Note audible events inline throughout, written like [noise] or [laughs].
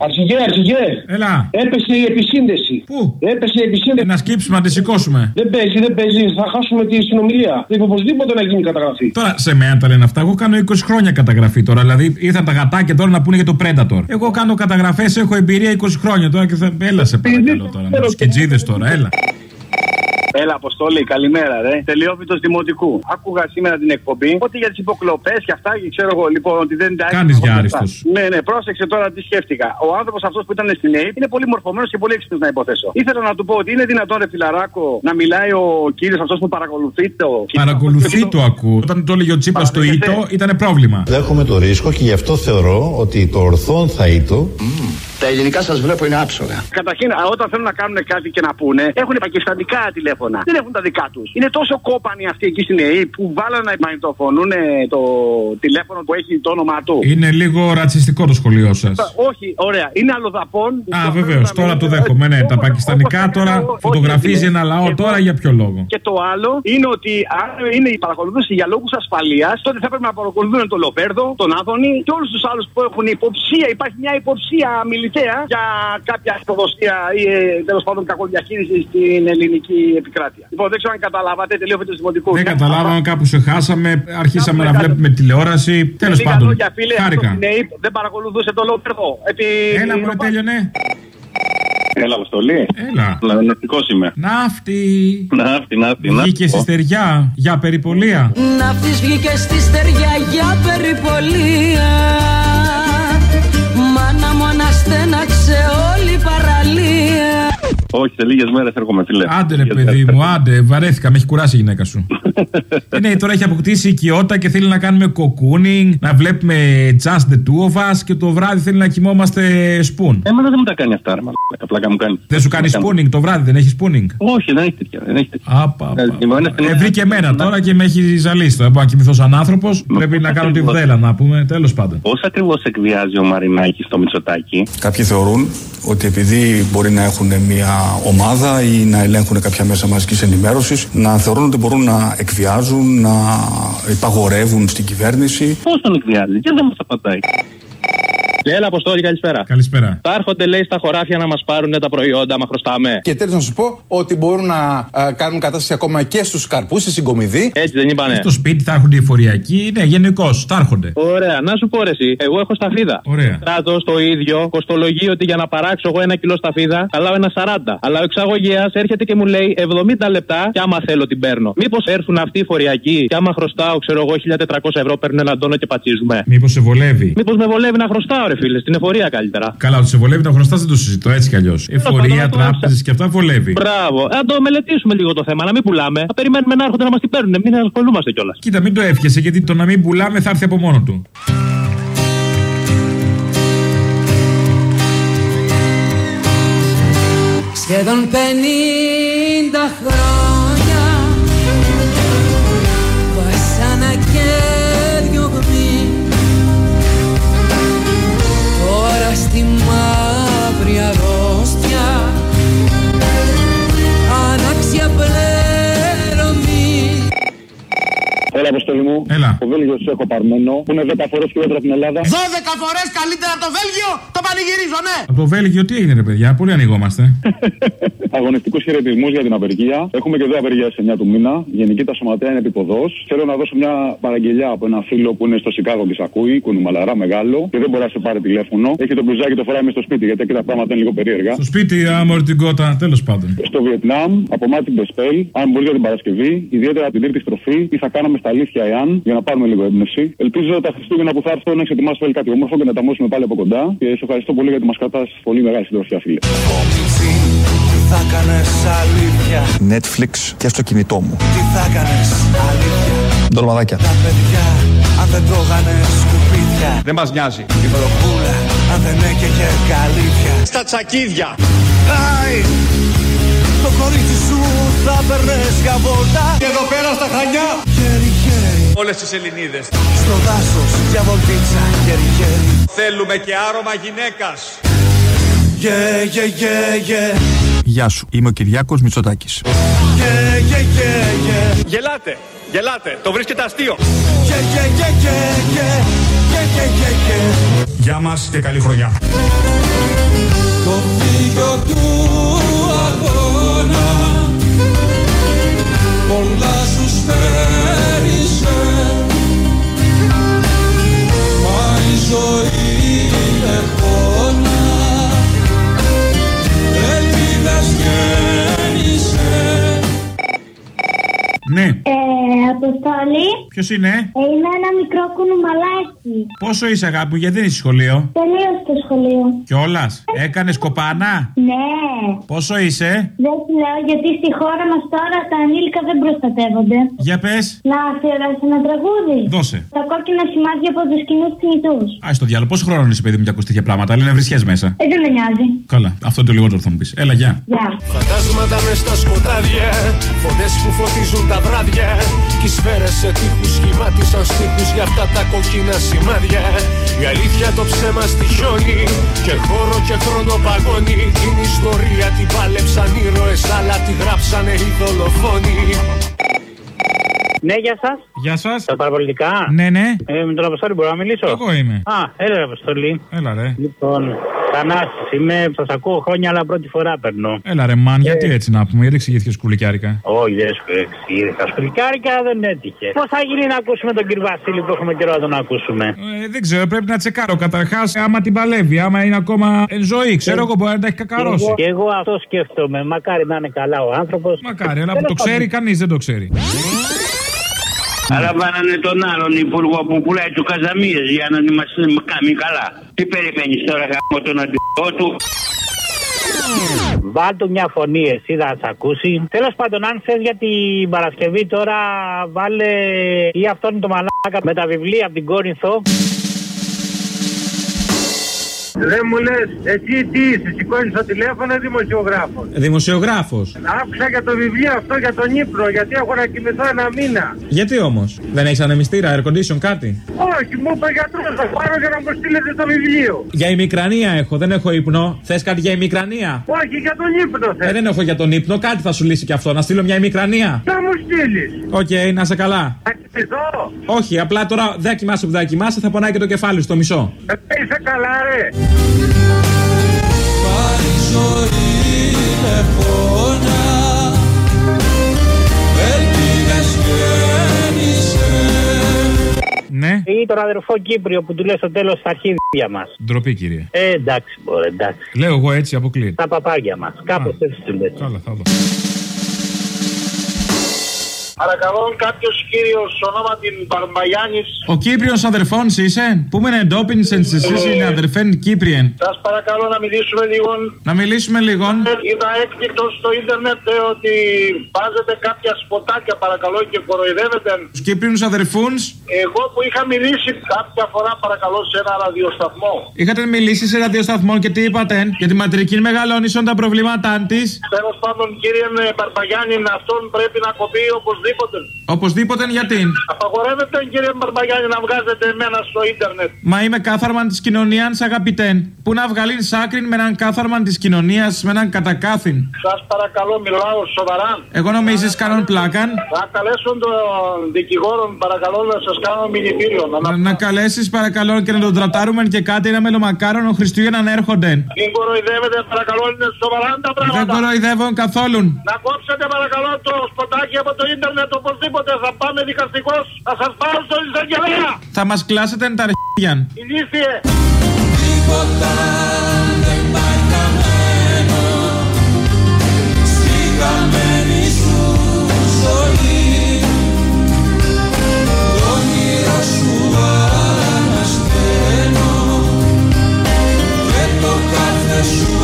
Αρχηγέ, αρχηγέ. Έλα. Έπεσε η επισύνδεση. Πού; Έπεσε η επισύνδεση. Να σκύψουμε, να τη σηκώσουμε. Δεν παίζει, δεν παίζει. Θα χάσουμε τη συνομιλία. Πρέπει οπωσδήποτε να γίνει καταγραφή. Τώρα σε μένα τα λένε αυτά. Εγώ κάνω 20 χρόνια καταγραφή τώρα. Δηλαδή ήρθαν τα γατάκια τώρα να πούνε για το Predator. Εγώ κάνω καταγραφές, έχω εμπειρία 20 χρόνια τώρα και θα. Έλα σε παρακαλώ τώρα. Με τους κετζίδες τώρα, έλα. Έλα, Αποστόλη, καλημέρα, ρε. Τελειόφυτο Δημοτικού. Άκουγα σήμερα την εκπομπή ότι για τις υποκλοπές και αυτά, και ξέρω εγώ λοιπόν ότι δεν τα Κάνεις για άριστος. Ναι, ναι, πρόσεξε τώρα τι σκέφτηκα. Ο άνθρωπος αυτός που ήταν στην ΑΕΠ είναι πολύ μορφωμένος και πολύ έξυπνος να υποθέσω. Ήθελα να του πω ότι είναι δυνατόν, ρε φιλαράκο, να μιλάει ο κύριος αυτός που παρακολουθεί το. Παρακολουθεί το ακούω. Όταν το έλεγε ο Τσίπρας στο Παραδέχεσαι. ήτο ήταν πρόβλημα. Δέχομαι το ρίσκο και γι' αυτό θεωρώ ότι το ορθόν θα ήτο Τα ελληνικά σας βλέπω είναι άψογα. Καταρχήν, α, όταν θέλουν να κάνουν κάτι και να πούνε, έχουν πακιστανικά τηλέφωνα. Δεν έχουν τα δικά τους. Είναι τόσο κόπανοι αυτοί εκεί στην ΕΕ που βάλανε να μαγνητοφωνούν το τηλέφωνο που έχει το όνομά του. Είναι λίγο ρατσιστικό το σχολείο σας. Όχι, ωραία. Είναι αλλοδαπών. Α, βεβαίως, τώρα το δέχομαι. Ναι, τα πακιστανικά τώρα φωτογραφίζει ένα λαό τώρα για ποιο λόγο; Και το άλλο είναι ότι αν είναι η παρακολούθηση για λόγους ασφαλείας, τότε θα πρέπει να παρακολουθούν τον Λοβέρδο, τον Άδωνη και όλους τους άλλους που έχουν υποψία. Υπάρχει μια υποψία μιλητέα για κάποια προδοσία ή ε, τέλος πάντων κακοδιαχείριση στην ελληνική επικράτεια. Λοιπόν, δεν ξέρω αν καταλάβατε, τελείω του δημοτικού. Δεν καταλάβαμε, κάπου σε χάσαμε. Αρχίσαμε να Κάπου βλέπουμε τηλεόραση. Τέλος Λίγα πάντων. λόγια, φίλε, αυτό Χάρηκα. στην ΕΕΠ δεν παρακολουθούσε τον Λοβέρδο. Επί... Έλα, μου τέλειωνε. Έλα, Αποστολή. Έλα. Λαονευτικό είμαι. Ναύτη. Ναύτη, ναύτη, ναύτη. Βγήκες στη στεριά για περιπολία. Ναύτης βγήκες στη στεριά για περιπολία Μάνα μου αναστέναξε όλη η παραλία Όχι, σε λίγες μέρες έρχομαι, φίλε. Άντε ρε παιδί μου, άντε, βαρέθηκα, με έχει κουράσει η γυναίκα σου. [laughs] Ε, ναι, τώρα έχει αποκτήσει οικειότητα και θέλει να κάνουμε κοκούνινγκ, να βλέπουμε just the two of us και το βράδυ θέλει να κοιμόμαστε spoon. Εμένα δεν μου τα κάνει αυτά, ρε μαλάκα. Πλάκα μου κάνει. Δεν σου κάνει spooning το βράδυ, δεν έχεις spooning; Όχι, δεν έχει τέτοια. Δεν έχει τέτοια. Άπα, Ε, η μόνη στην- Ε, βρήκε εμένα τώρα και με έχει ζαλίσει. Δεν μπορώ να κοιμηθώ σαν άνθρωπος. Πρέπει να κάνω τη βδέλα να πούμε. Τέλος πάντων. Πώς ακριβώς εκβιάζει ο Μαρινάκης στο Μητσοτάκι. Κάποιοι θεωρούν ότι επειδή μπορεί να έχουν μια ομάδα ή να ελέγχουν κάποια μέσα μαζικής ενημέρωσης, να θεωρούν ότι μπορούν να εκβιάζουν, να υπαγορεύουν στην κυβέρνηση. Πώς τον εκβιάζει και δεν μας απαντάει. Έλα, Αποστόλη, καλησπέρα. Καλησπέρα. Θα έρχονται, λέει, στα χωράφια να μας πάρουν τα προϊόντα, άμα χρωστάμε. Και τέλος να σου πω ότι μπορούν να α, κάνουν κατάσταση ακόμα και στους καρπούς, στη συγκομιδή. Έτσι δεν είπανε. Στο σπίτι θα έρχονται οι φοριακοί. Ναι, γενικώς, θα έρχονται. Ωραία, να σου πω ρε, εσύ. Εγώ έχω σταφίδα. Ωραία. Κράτο το ίδιο κοστολογεί ότι για να παράξω εγώ ένα κιλό σταφίδα, καλάω ένα 40. Αλλά ο εξαγωγέας έρχεται και μου λέει 70 λεπτά και άμα θέλω την παίρνω. Μήπως έρθουν αυτοί οι φοριακοί και άμα χρωστάω, ξέρω εγώ, 1400 ευρώ παίρνουν έναν τόνο και πατσίζουμε. Μήπως σε βολεύει. Μήπως με βολεύει να χρωστάω, ρε φίλες, στην εφορία καλύτερα. Καλά, ότι σε βολεύει να χρωστά δεν το συζητώ έτσι κι αλλιώς. Εφορία, πάντων, τράπεζες και αυτά βολεύει. Μπράβο. Α το μελετήσουμε λίγο το θέμα, να μην πουλάμε. Θα περιμένουμε να έρχονται να μας την παίρνουν. Μην ασχολούμαστε κιόλας. Κοίτα, μην το εύχεσαι γιατί το να μην πουλάμε θα έρθει από μόνο του. Σχεδόν πενήντα χρόνια Έλα, Αποστολή μου. Έλα. Το Βέλγιος σου έχω παρμένο, που είναι 10 φορέ χειρότερα από την Ελλάδα. 12 φορές καλύτερα από το Βέλγιο, το πανηγυρίζω, ναι! Από το Βέλγιο τι έγινε, ρε παιδιά, πολύ ανοιγόμαστε. [laughs] Αγωνιστικούς χαιρετισμούς για την απεργία. Έχουμε και εδώ απεργία σε 9 του μήνα. Γενική τα σωματεία είναι επίποδο. Θέλω να δώσω μια παραγγελιά από ένα φίλο που είναι στο Σικάγο και σ' ακούει, κουνουμαλαρά μεγάλο και δεν μπορεί να σε πάρει τηλέφωνο. Έχει το μπλουζάκι το φοράει μες στο σπίτι γιατί εκεί τα πράγματα είναι λίγο περίεργα. Στο σπίτι, άμορ την κότα, τέλος πάντων. Στο Βιετνάμ, από Μάτι Μπεσπέλ, αν μπορεί για την Παρασκευή, ιδιαίτερα την τρίτη στροφή, τι θα κάναμε στα αλήθεια εάν, για να πάρουμε λίγο έμπνευση. Ελπίζω τα Χριστούγεννα που θα έρθω να έχει ετοιμάσει πάλι κάτι όμορφο και να τα μόσουμε πάλι από κοντά. Και σε ευχαριστώ πολύ γιατί μα κρατά πολύ μεγάλη συντροφιά, φίλε. Τι θα κάνεις αλήθεια Netflix και στο κινητό μου. Τι θα κάνεις αλήθεια Ντολμαδάκια. Τα παιδιά αν δεν τρώγανε σκουπίδια Δεν μας νοιάζει. Η βροχούλα αν δεν έκαιγε καλύβια Στα τσακίδια. Άι Το κορίτσι σου θα περνες για βόλτα Και εδώ πέρα στα Χανιά, Χέρι χέρι Όλες τις Ελληνίδες. Στο δάσος για βολτίτσα Χέρι χέρι Θέλουμε και άρωμα γυναίκας. Γε γε γε γε Γεια σου, είμαι ο Κυριάκος Μητσοτάκης. Γε γε γε γε Γελάτε, γελάτε, το βρίσκεται αστείο. Γε γε γε γε γε και και και Γεια μας και καλή χρονιά. Το φίλιο του αγώνα πολλά σου σφαίρισε ζωή είναι χώνα Ελπίδας γέννησε Ναι, Ε, Αποστόλη, ποιος είναι, ε, είμαι ένα μικρό κουνουμαλάκι. Πόσο είσαι αγάπη μου, γιατί δεν είσαι σχολείο; Τελείωσε το σχολείο. Κιόλας, έκανες κοπάνα; Ναι, Πόσο είσαι, δεν σου λέω γιατί στη χώρα μας τώρα τα ανήλικα δεν προστατεύονται. για πες. Να αφιερώσει ένα τραγούδι. Δώσε. Τα κόκκινα σημάδια από τους κοινούς θνητού. Α το διάλογο, πόσο χρόνο είσαι παιδί μου και ακούς τέτοια πράγματα, λένε βρισιές μέσα. Ε, δεν με νοιάζει. Καλά, αυτό είναι το λιγότερο θα μου πεις. Έλα, γεια. Γεια. Φαντάσματα μες στα σκοτάδια Φωνές που φωτίζουν τα βράδια Κι οι σφαίρες σε τείχους σχημάτισαν στίχους Για αυτά τα κοκκίνα σημάδια Η αλήθεια το ψέμα στοιχιώνει Και χώρο και χρόνο παγώνει Την ιστορία την πάλεψαν ήρωες Αλλά τη γράψανε οι δολοφόνοι Ναι, γεια σας. Γεια σας. Τα παραπολιτικά. Ναι, ναι. Ε, με τον Αποστόλη μπορώ να μιλήσω; Εγώ είμαι. Α, έλα, ρε, Αποστολή. Έλα ρε. Λοιπόν, Θανάσης, είμαι, σας ακούω χρόνια, αλλά πρώτη φορά περνώ. Έλα ρε, μαν, γιατί έτσι να πούμε, γιατί εξηγήθηκε σκουλικιάρικα; Όχι, δεν σου εξήγησα. Σκουλικάρικα δεν έτυχε. Πώς θα γίνει να ακούσουμε τον κύριο Βασίλη που έχουμε καιρό να τον ακούσουμε; Ε, δεν ξέρω, πρέπει να τσεκάρω. Καταρχάς, άμα την παλεύει, άμα είναι ακόμα εν ζωή, ξέρω εγώ μπορεί να τα έχει κακαρώσει. Και εγώ αυτό σκέφτομαι. Μακάρι να είναι καλά ο άνθρωπος. Μακάρι, αλλά που το ξέρει, κανείς δεν το ξέρει. Αλλά βάλανε τον άλλον υπουργό που πουλάει τους Καζαμίες για να μας κάνει καλά. Τι περιμένεις τώρα γάμο τον αντιπρό του; Βάλ του μια φωνή, εσύ θα σε ακούσει. Τέλος πάντων, αν θες για την Παρασκευή τώρα, βάλε ή αυτόν το μαλάκα με τα βιβλία από την Κόρινθο. Δεν μου λες, εσύ τι είσαι, σηκώνεις το τηλέφωνο ή δημοσιογράφος. Δημοσιογράφος. Άκουσα για το βιβλίο αυτό για τον ύπνο, γιατί έχω να κοιμηθώ ένα μήνα. Γιατί όμως, δεν έχεις ανεμιστήρα, air condition, κάτι; Όχι, μου είπε ο γιατρός να πάρω για να μου στείλετε το βιβλίο. Για ημικρανία έχω, δεν έχω ύπνο. Θες κάτι για ημικρανία; Όχι, για τον ύπνο Ε, θέλω. δεν έχω για τον ύπνο, κάτι θα σου λύσει και αυτό. Να στείλω μια ημικρανία. Θα μου στείλεις. Οκ, να 'σαι καλά. Θα κοιμηθώ. Όχι, απλά τώρα δεν κοιμάσαι που δεν κοιμάσαι, θα πονάει και το κεφάλι στο μισό. Ε, Είσαι καλά, ρε. Μα η ζωή είναι χώνα Ελπίδας γέννησε Ναι. Ή τον αδερφό Κύπριο που του λέει στο τέλος τα αρχίδια μας. Ντροπή, κύριε. Ε, εντάξει, μπορεί, εντάξει. Λέω εγώ έτσι, αποκλείεται. Τα παπάγια μας. Κάπως έτσι του λες. Καλά, θα δω. Παρακαλώ κάποιος κύριος ονόμα την Παρμπαγιάννης. Ο Κύπριος αδερφόν είσαι, που με εντόπιν σε εσύ είναι αδερφέν Κύπριεν; Σας παρακαλώ να μιλήσουμε λίγο. Να μιλήσουμε λίγο. Είδα έκπληκτο στο ίντερνετ ε, ότι βάζετε κάποια σποτάκια παρακαλώ και κοροϊδεύετε. Τους Κύπριους αδερφούν, Εγώ που είχα μιλήσει κάποια φορά παρακαλώ σε ένα ραδιοσταθμό. είχατε μιλήσει σε ραδιοσταθμό και τι είπατε; Για τη ματρική μεγαλώνησον τα προβλήματά της. Τέλος πάντων, κύριε ε, Μπαρμπαγιάννη, αυτόν πρέπει να κοπεί οπωσδήποτε. Οπωσδήποτε γιατί. Απαγορεύεται, κύριε Μπαρμπαγιάννη, να βγάζετε εμένα στο ίντερνετ. Μα είμαι κάθαρμαν της κοινωνίας, αγαπητέν. Πού να βγάλει σάκριν με έναν κάθαρμαν της κοινωνίας, με έναν κατακάθιν. Σας παρακαλώ, μιλάω σοβαρά. Εγώ νομίζεις κάνουν πλάκαν; Θα καλέσω τον δικηγόρο, παρακαλώ, να σας κάνω μηνυτήριο. Να, Να, να καλέσεις παρακαλώ και να τον τρατάρουμε και κάτι ένα μελομακάρονο Χριστούγεννα να έρχονται. Μην κοροϊδεύετε, παρακαλώ, είναι σοβαρά τα Δεν πράγματα. κοροϊδεύω καθόλου. Να κόψετε, παρακαλώ, το σποτάκι από το ίντερνετ οπωσδήποτε. Θα πάμε δικαστικός. Θα σας πάρω στο εισαγγελέα. Θα μας κλάσετε τα αρχίδια. Ηλίθιε. Τίποτα δεν πάει χαμένο Στη χαμένη σου ζωή Το όνειρο σου ανασταίνω Και το κάθε σου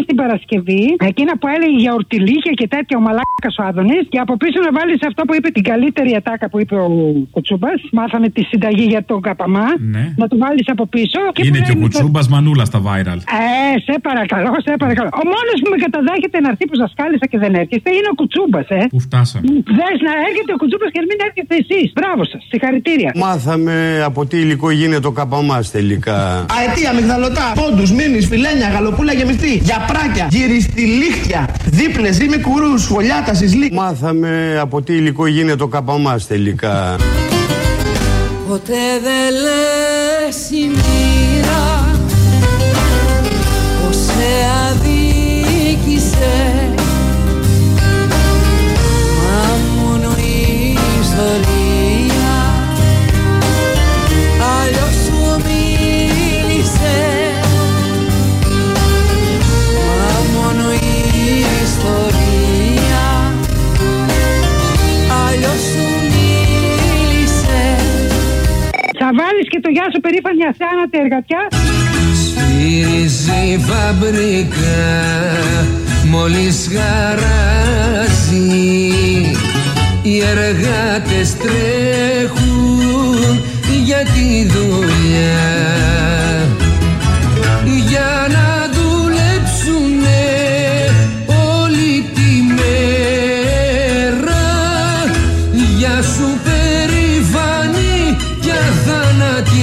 βάλει την Παρασκευή εκείνα που έλεγε για ορτιλίχια και τέτοια ο Μαλάκας ο Άδωνης και από πίσω να βάλεις αυτό που είπε την καλύτερη ατάκα που είπε ο Κουτσούμπας. Μάθαμε τη συνταγή για τον Καπαμά. Ναι. Να του βάλεις από πίσω. Και Είναι που και ο λέει το- κουτσούμπας μανούλας στα viral. Ε, σε παρακαλώ, σε παρακαλώ. Ο μόνος που με καταδέχεται να έρθει που σα κάλεσα και δεν έρχεστε είναι ο Κουτσούμπας, ε. Πού φτάσαμε; Δε να έρχεται ο Κουτσούμπας και να μην έρχεστε εσείς. Μπράβο σας, συγχαρητήρια. Μάθαμε από τι υλικό γίνεται το καπαμάς τελικά. Αετία, μυγδαλωτά, πόντους, μήνυς, φιλένια, γαλοπούλα γεμιστή, γιαπράκια, γυριστηλίχτια, δίπλε, ζύμη κουρούς, σχολιάτα, σισλή. Μάθαμε από τι υλικό γίνεται το καπαμάς τελικά. Ποτέ δεν λες η μοίρα πως σε αδίκησες Μα μόνο η ιστορία το γεια σου περήφανη αθάνατη εργατιά. Σφυρίζει η φαμπρικά μόλις χαράζει. Οι εργάτες τρέχουν για τη δουλειά. Για να δουλέψουνε όλη τη μέρα. Για σου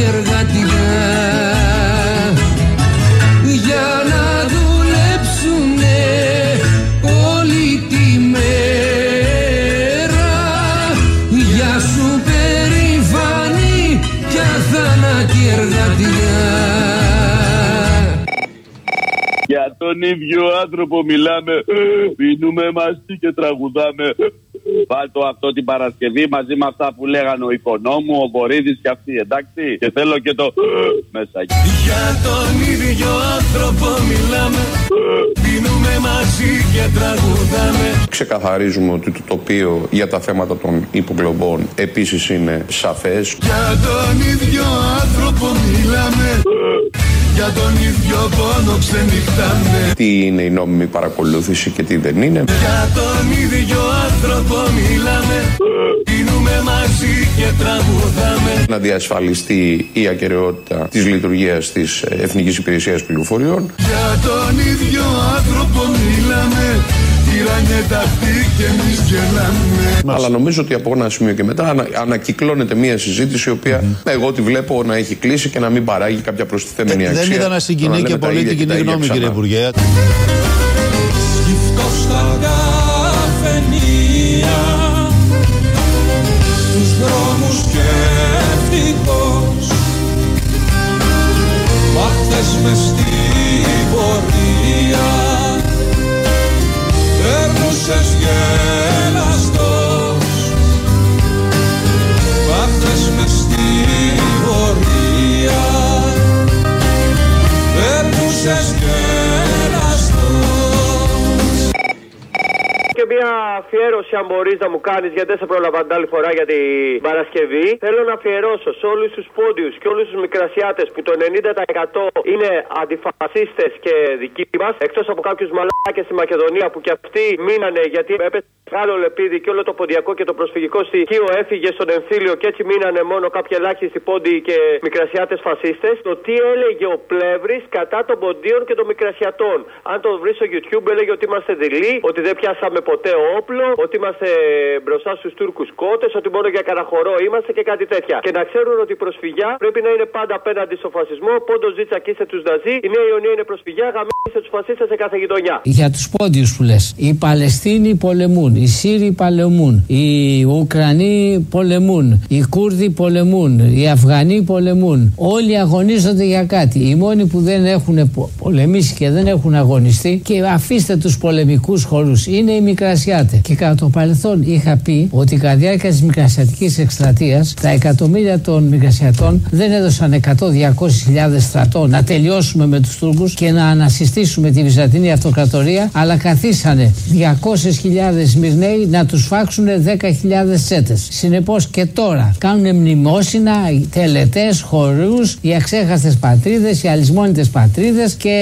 εργατικά για να δουλέψουνε όλη τη μέρα. Για σου περήφανη και αθάνατη εργατικά Για τον ίδιο άνθρωπο μιλάμε, πίνουμε μαζί και τραγουδάμε. Βάλτο αυτό την Παρασκευή μαζί με αυτά που λέγανε ο Οικονόμου, ο Βορύδης και αυτοί, εντάξει. Και θέλω και το μέσα εκεί. Για τον ίδιο άνθρωπο μιλάμε Πίνουμε μαζί και τραγουδάμε Ξεκαθαρίζουμε ότι το τοπίο για τα θέματα των υποκλοπών επίσης είναι σαφές. Για τον ίδιο άνθρωπο μιλάμε Για τον ίδιο πόνο ξενυχτάμε Τι είναι η νόμιμη παρακολούθηση και τι δεν είναι. Για τον ίδιο άνθρωπο μιλάμε Πίνουμε μαζί και τραγουδάμε Να διασφαλιστεί η ακαιρεότητα της λειτουργίας της Εθνικής Υπηρεσίας Πληροφοριών. Για τον ίδιο άνθρωπο μιλάμε Τυράνιε τα αυτή και εμείς γελάμε Αλλά νομίζω ότι από ένα σημείο και μετά ανα, ανακυκλώνεται μια συζήτηση η οποία εγώ τη βλέπω να έχει κλείσει και να μην παράγει κάποια προστιθέμενη αξία. Δεν ήταν να Το συγκινεί λέμε και τα πολύ ίδια την και τα κοινή ίδια γνώμη, ξανά. κύριε Υπουργέ. Σκυφτό στα καφενεία Στους δρόμους σκέφτηκος Μάχτες μες στη Και μια αφιέρωση, αν μπορείς να μου κάνεις, γιατί δεν σε πρόλαβα την άλλη φορά για την Παρασκευή. Θέλω να αφιερώσω σε όλους τους πόντιους και όλους τους μικρασιάτες που το 90% είναι αντιφασίστες και δικοί μας. Εκτός από κάποιους μαλάκες στη Μακεδονία που και αυτοί μείνανε γιατί έπεσε μεγάλο λεπίδι και όλο το ποντιακό και το προσφυγικό στοιχείο έφυγε στον εμφύλιο και έτσι μείνανε μόνο κάποιοι ελάχιστοι πόντιοι και μικρασιάτες φασίστες. Το τι έλεγε ο Πλεύρης κατά των ποντίων και των μικρασιατών. Αν το βρεις στο YouTube, έλεγε ότι είμαστε δειλοί, ότι δεν πιάσαμε ποτέ όπλο, ότι είμαστε μπροστά στους Τούρκους κότες, ότι μόνο για καραχωρό είμαστε και κάτι τέτοια. Και να ξέρουν ότι η προσφυγιά πρέπει να είναι πάντα απέναντι στο φασισμό. Πόντος ζήτσακίστε τους Ναζί, η Νέα Ιωνία είναι προσφυγιά, γαμίστε τους φασίστες σε κάθε γειτονιά. Για τους πόντιους που λες Οι Παλαιστίνοι πολεμούν Οι Σύριοι πολεμούν Οι Ουκρανοί πολεμούν Οι Κούρδοι πολεμούν Οι Αφγανοί πολεμούν Όλοι αγωνίζονται για κάτι Οι μόνοι που δεν έχουν πο- πολεμήσει και δεν έχουν αγωνιστεί Και αφήστε τους πολεμικούς χώρους Είναι οι Μικρασιάτε. Και κατά το παρελθόν είχα πει ότι κατά τη διάρκεια της Μικρασιατικής εκστρατείας τα εκατομμύρια των Μικρασιατών δεν έδωσαν 100-200 χιλιάδες στρατό να τελειώσουμε με τους Τούρκους και να ανασυστήσουμε τη Βυζαντινή Αυτοκρατορία, αλλά καθίσανε 200.000 Μυρναίοι να τους φάξουν 10.000 τσέτες. Συνεπώς και τώρα κάνουν μνημόσυνα, τελετές, χορούς, οι αξέχαστες πατρίδες, οι αλυσμόνιτε πατρίδες και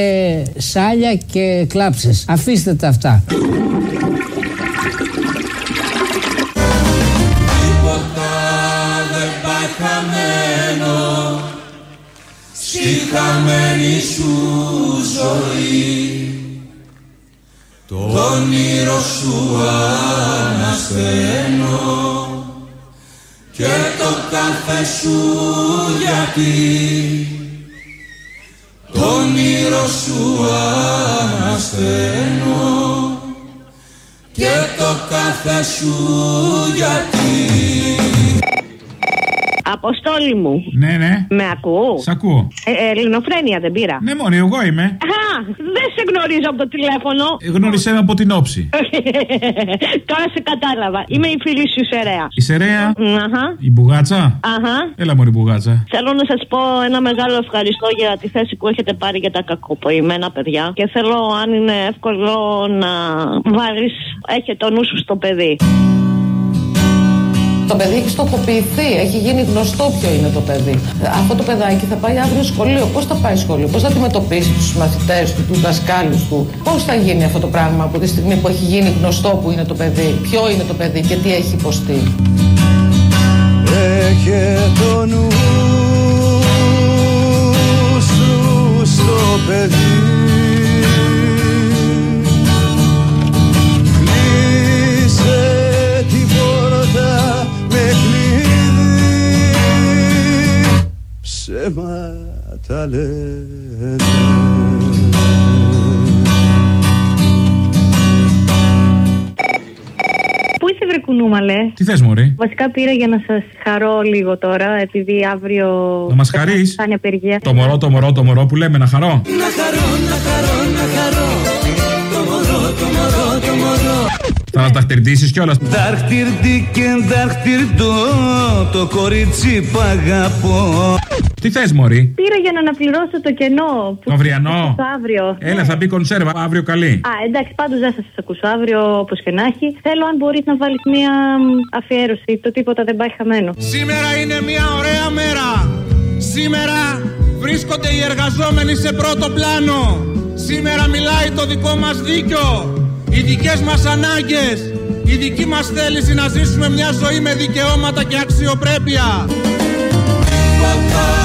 σάλια και κλάψες. Αφήστε τα αυτά. Τίποτα δεν πάει χαμένο. Στη χαμένη σου ζωή. Το όνειρο σου ανασταίνω. Και το κάθε σου γιατί. Το όνειρο σου ανασταίνω και το κάθε σου γιατί Αποστόλη μου. Ναι, ναι. Με ακού. Σ' ακούω. Ε, ε, ελληνοφρένεια δεν πήρα. Ναι, μωρή, εγώ είμαι. Α, δεν σε γνωρίζω από το τηλέφωνο. Ε, Γνώρισε με από την όψη. [laughs] Τώρα σε κατάλαβα. Είμαι η φίλη σου Σερέα. Η Σερέα, Αχα. η Μπουγάτσα; Αχα. Έλα, μωρή Μπουγάτσα. Θέλω να σας πω ένα μεγάλο ευχαριστώ για τη θέση που έχετε πάρει για τα κακοποιημένα παιδιά. Και θέλω, αν είναι εύκολο, να βάλεις. Έχει το νου σου στο παιδί. Το παιδί έχει στοχοποιηθεί, έχει γίνει γνωστό ποιο είναι το παιδί. Αυτό το παιδάκι θα πάει αύριο σχολείο. Πώς θα πάει σχολείο, πώς θα αντιμετωπίσει τους μαθητές του, τους δασκάλους του, πώς θα γίνει αυτό το πράγμα από τη στιγμή που έχει γίνει γνωστό που είναι το παιδί, ποιο είναι το παιδί και τι έχει υποστεί. Έχε το νου σου στο παιδί Ψέματα λένε Πού είσαι βρε κουνούμαλε. Τι θες, Μωρή; Βασικά πήρα για να σας χαρώ λίγο τώρα, επειδή αύριο. Να μας χαρείς; Θα είναι απεργία. Το μωρό, το μωρό, το μωρό που λέμε να χαρώ. Να χαρώ, να χαρώ, να χαρώ Το μωρό, το μωρό, το μωρό Θα μας τα χτερντήσεις κιόλας. Δάχτυρντι και δάχτυρντο Το κορίτσι που αγαπώ Τι θες, Μωρή; Πήρα για να αναπληρώσω το κενό. Που Το αυριανό. Το αύριο. Έλα, θα μπει κονσέρβα αύριο καλή. Α, εντάξει, πάντως δεν θα σας ακούσω αύριο όπως και να έχει. Θέλω, αν μπορείς να βάλεις μία μ, αφιέρωση. Το τίποτα δεν πάει χαμένο. Σήμερα είναι μια ωραία μέρα. Σήμερα βρίσκονται οι εργαζόμενοι σε πρώτο πλάνο. Σήμερα μιλάει το δικό μας δίκιο. Οι δικές μας ανάγκες. Η δική μας θέληση να ζήσουμε μια ζωή με δικαιώματα και αξιοπρέπεια. Τίποτα